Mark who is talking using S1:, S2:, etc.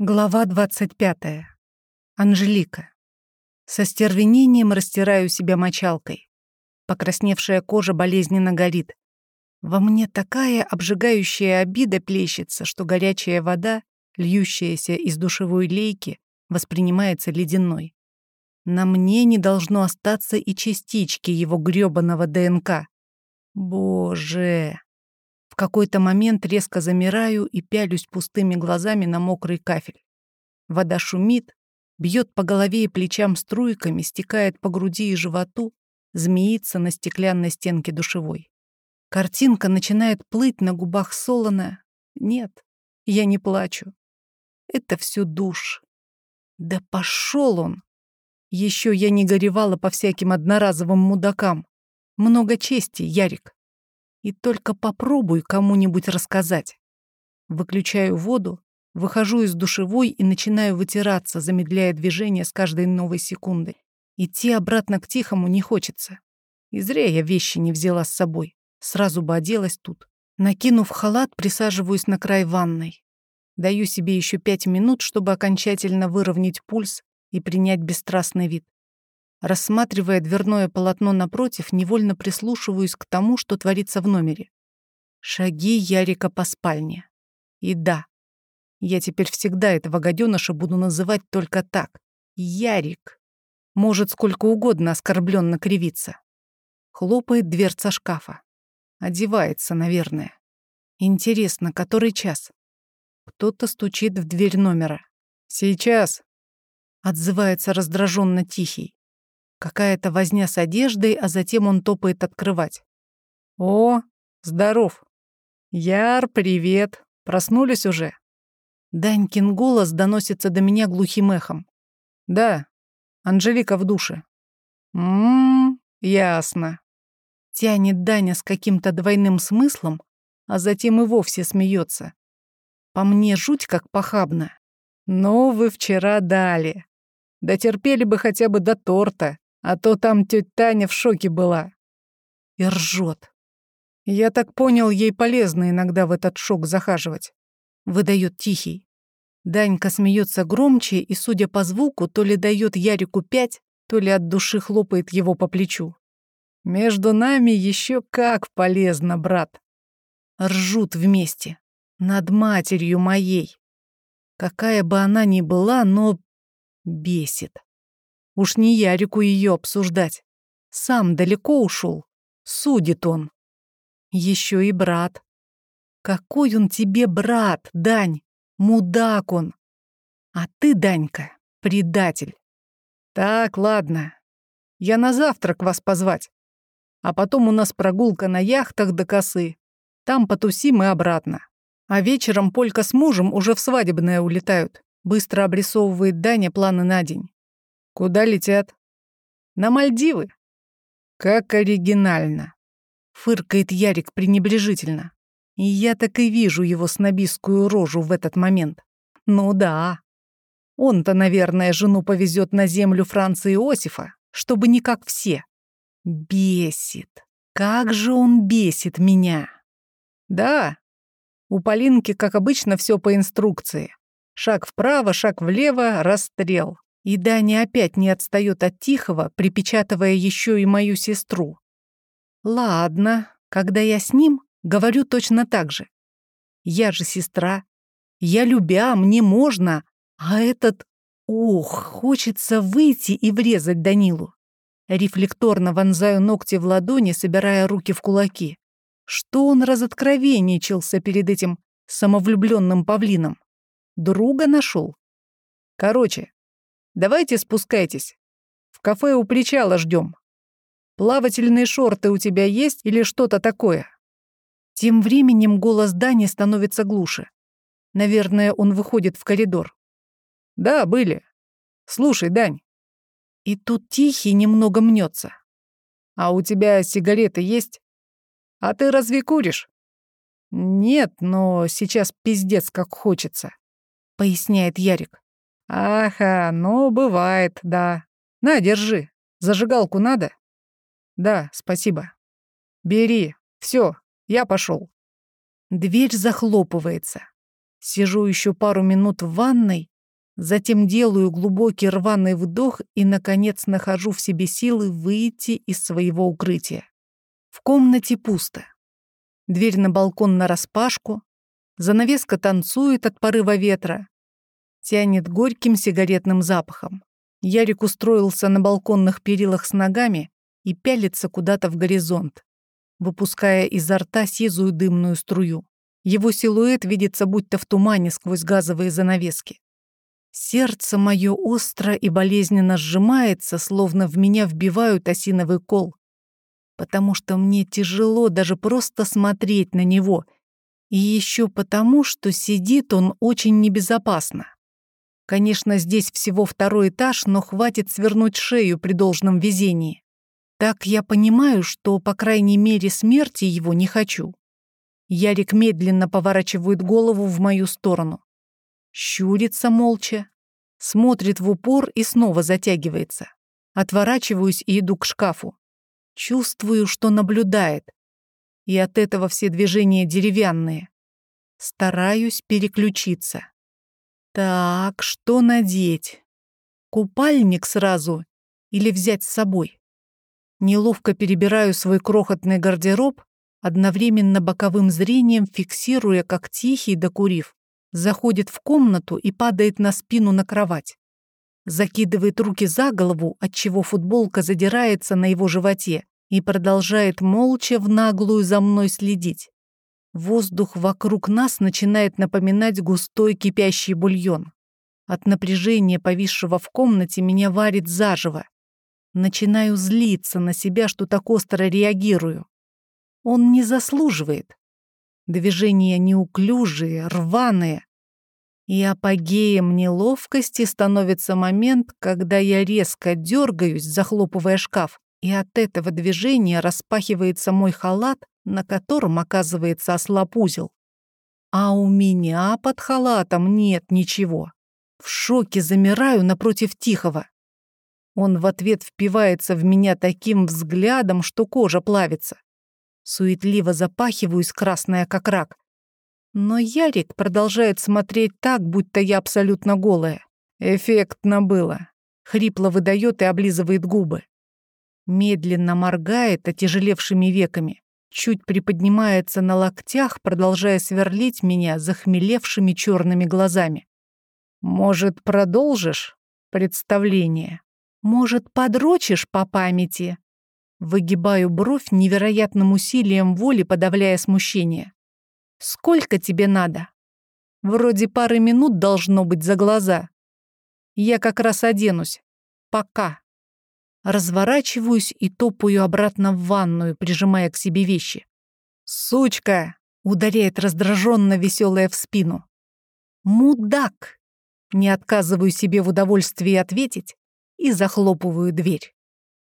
S1: Глава 25. Анжелика. Со стервенением растираю себя мочалкой. Покрасневшая кожа болезненно горит. Во мне такая обжигающая обида плещется, что горячая вода, льющаяся из душевой лейки, воспринимается ледяной. На мне не должно остаться и частички его грёбаного ДНК. Боже! В какой-то момент резко замираю и пялюсь пустыми глазами на мокрый кафель. Вода шумит, бьет по голове и плечам струйками, стекает по груди и животу, змеится на стеклянной стенке душевой. Картинка начинает плыть на губах солоно. Нет, я не плачу. Это все душ. Да пошел он! Еще я не горевала по всяким одноразовым мудакам. Много чести, Ярик. И только попробуй кому-нибудь рассказать. Выключаю воду, выхожу из душевой и начинаю вытираться, замедляя движение с каждой новой секундой. Идти обратно к Тихому не хочется. И зря я вещи не взяла с собой. Сразу бы оделась тут. Накинув халат, присаживаюсь на край ванной. Даю себе еще пять минут, чтобы окончательно выровнять пульс и принять бесстрастный вид. Рассматривая дверное полотно напротив, невольно прислушиваюсь к тому, что творится в номере. Шаги Ярика по спальне. И да, я теперь всегда этого гаденыша буду называть только так. Ярик. Может сколько угодно оскорбленно кривиться. Хлопает дверца шкафа. Одевается, наверное. Интересно, который час? Кто-то стучит в дверь номера. «Сейчас!» Отзывается раздраженно тихий. Какая-то возня с одеждой, а затем он топает открывать. «О, здоров! Яр, привет! Проснулись уже?» Данькин голос доносится до меня глухим эхом. «Да, Анжелика в душе». «Ммм, ясно». Тянет Даня с каким-то двойным смыслом, а затем и вовсе смеется. По мне жуть как похабно. «Ну, вы вчера дали. Дотерпели бы хотя бы до торта. А то там тетя Таня в шоке была. И ржет. Я так понял, ей полезно иногда в этот шок захаживать. Выдает тихий. Данька смеется громче и, судя по звуку, то ли дает Ярику пять, то ли от души хлопает его по плечу. Между нами еще как полезно, брат. Ржут вместе. Над матерью моей. Какая бы она ни была, но бесит. Уж не Ярику ее обсуждать. Сам далеко ушел. Судит он. Еще и брат. Какой он тебе брат, Дань? Мудак он. А ты, Данька, предатель. Так, ладно. Я на завтрак вас позвать. А потом у нас прогулка на яхтах до косы. Там потусим и обратно. А вечером Полька с мужем уже в свадебное улетают. Быстро обрисовывает Даня планы на день. Куда летят? На Мальдивы. Как оригинально. Фыркает Ярик пренебрежительно. И я так и вижу его снобистскую рожу в этот момент. Ну да. Он-то, наверное, жену повезет на землю Франции Иосифа, чтобы не как все. Бесит. Как же он бесит меня. Да, у Полинки, как обычно, все по инструкции. Шаг вправо, шаг влево, расстрел. И Даня опять не отстает от Тихого, припечатывая еще и мою сестру. Ладно, когда я с ним, говорю точно так же. Я же сестра. Я любя, мне можно. А этот... Ох, хочется выйти и врезать Данилу. Рефлекторно вонзаю ногти в ладони, собирая руки в кулаки. Что он разоткровенничался перед этим самовлюбленным павлином? Друга нашел? Короче, Давайте спускайтесь. В кафе у причала ждем. Плавательные шорты у тебя есть или что-то такое?» Тем временем голос Дани становится глуше. Наверное, он выходит в коридор. «Да, были. Слушай, Дань». И тут Тихий немного мнется. «А у тебя сигареты есть? А ты разве куришь?» «Нет, но сейчас пиздец как хочется», — поясняет Ярик. «Ага, ну, бывает, да. На, держи. Зажигалку надо?» «Да, спасибо». «Бери. Все, я пошел. Дверь захлопывается. Сижу еще пару минут в ванной, затем делаю глубокий рваный вдох и, наконец, нахожу в себе силы выйти из своего укрытия. В комнате пусто. Дверь на балкон нараспашку, занавеска танцует от порыва ветра, тянет горьким сигаретным запахом. Ярик устроился на балконных перилах с ногами и пялится куда-то в горизонт, выпуская изо рта сизую дымную струю. Его силуэт видится будто в тумане сквозь газовые занавески. Сердце мое остро и болезненно сжимается, словно в меня вбивают осиновый кол, потому что мне тяжело даже просто смотреть на него, и еще потому, что сидит он очень небезопасно. Конечно, здесь всего второй этаж, но хватит свернуть шею при должном везении. Так я понимаю, что, по крайней мере, смерти его не хочу. Ярик медленно поворачивает голову в мою сторону. Щурится молча, смотрит в упор и снова затягивается. Отворачиваюсь и иду к шкафу. Чувствую, что наблюдает. И от этого все движения деревянные. Стараюсь переключиться. Так, что надеть? Купальник сразу или взять с собой? Неловко перебираю свой крохотный гардероб, одновременно боковым зрением фиксируя, как тихий, докурив, заходит в комнату и падает на спину на кровать. Закидывает руки за голову, отчего футболка задирается на его животе и продолжает молча в наглую за мной следить. Воздух вокруг нас начинает напоминать густой кипящий бульон. От напряжения, повисшего в комнате, меня варит заживо. Начинаю злиться на себя, что так остро реагирую. Он не заслуживает. Движения неуклюжие, рваные. И апогеем неловкости становится момент, когда я резко дергаюсь, захлопывая шкаф, и от этого движения распахивается мой халат, на котором оказывается ослаб узел. А у меня под халатом нет ничего. В шоке замираю напротив Тихого. Он в ответ впивается в меня таким взглядом, что кожа плавится. Суетливо запахиваюсь, красная как рак. Но Ярик продолжает смотреть так, будто я абсолютно голая. Эффектно было. Хрипло выдает и облизывает губы. Медленно моргает отяжелевшими веками. Чуть приподнимается на локтях, продолжая сверлить меня захмелевшими черными глазами. «Может, продолжишь представление? Может, подрочишь по памяти?» Выгибаю бровь невероятным усилием воли, подавляя смущение. «Сколько тебе надо?» «Вроде пары минут должно быть за глаза. Я как раз оденусь. Пока». Разворачиваюсь и топаю обратно в ванную, прижимая к себе вещи. «Сучка!» — ударяет раздраженно веселая в спину. «Мудак!» Не отказываю себе в удовольствии ответить и захлопываю дверь.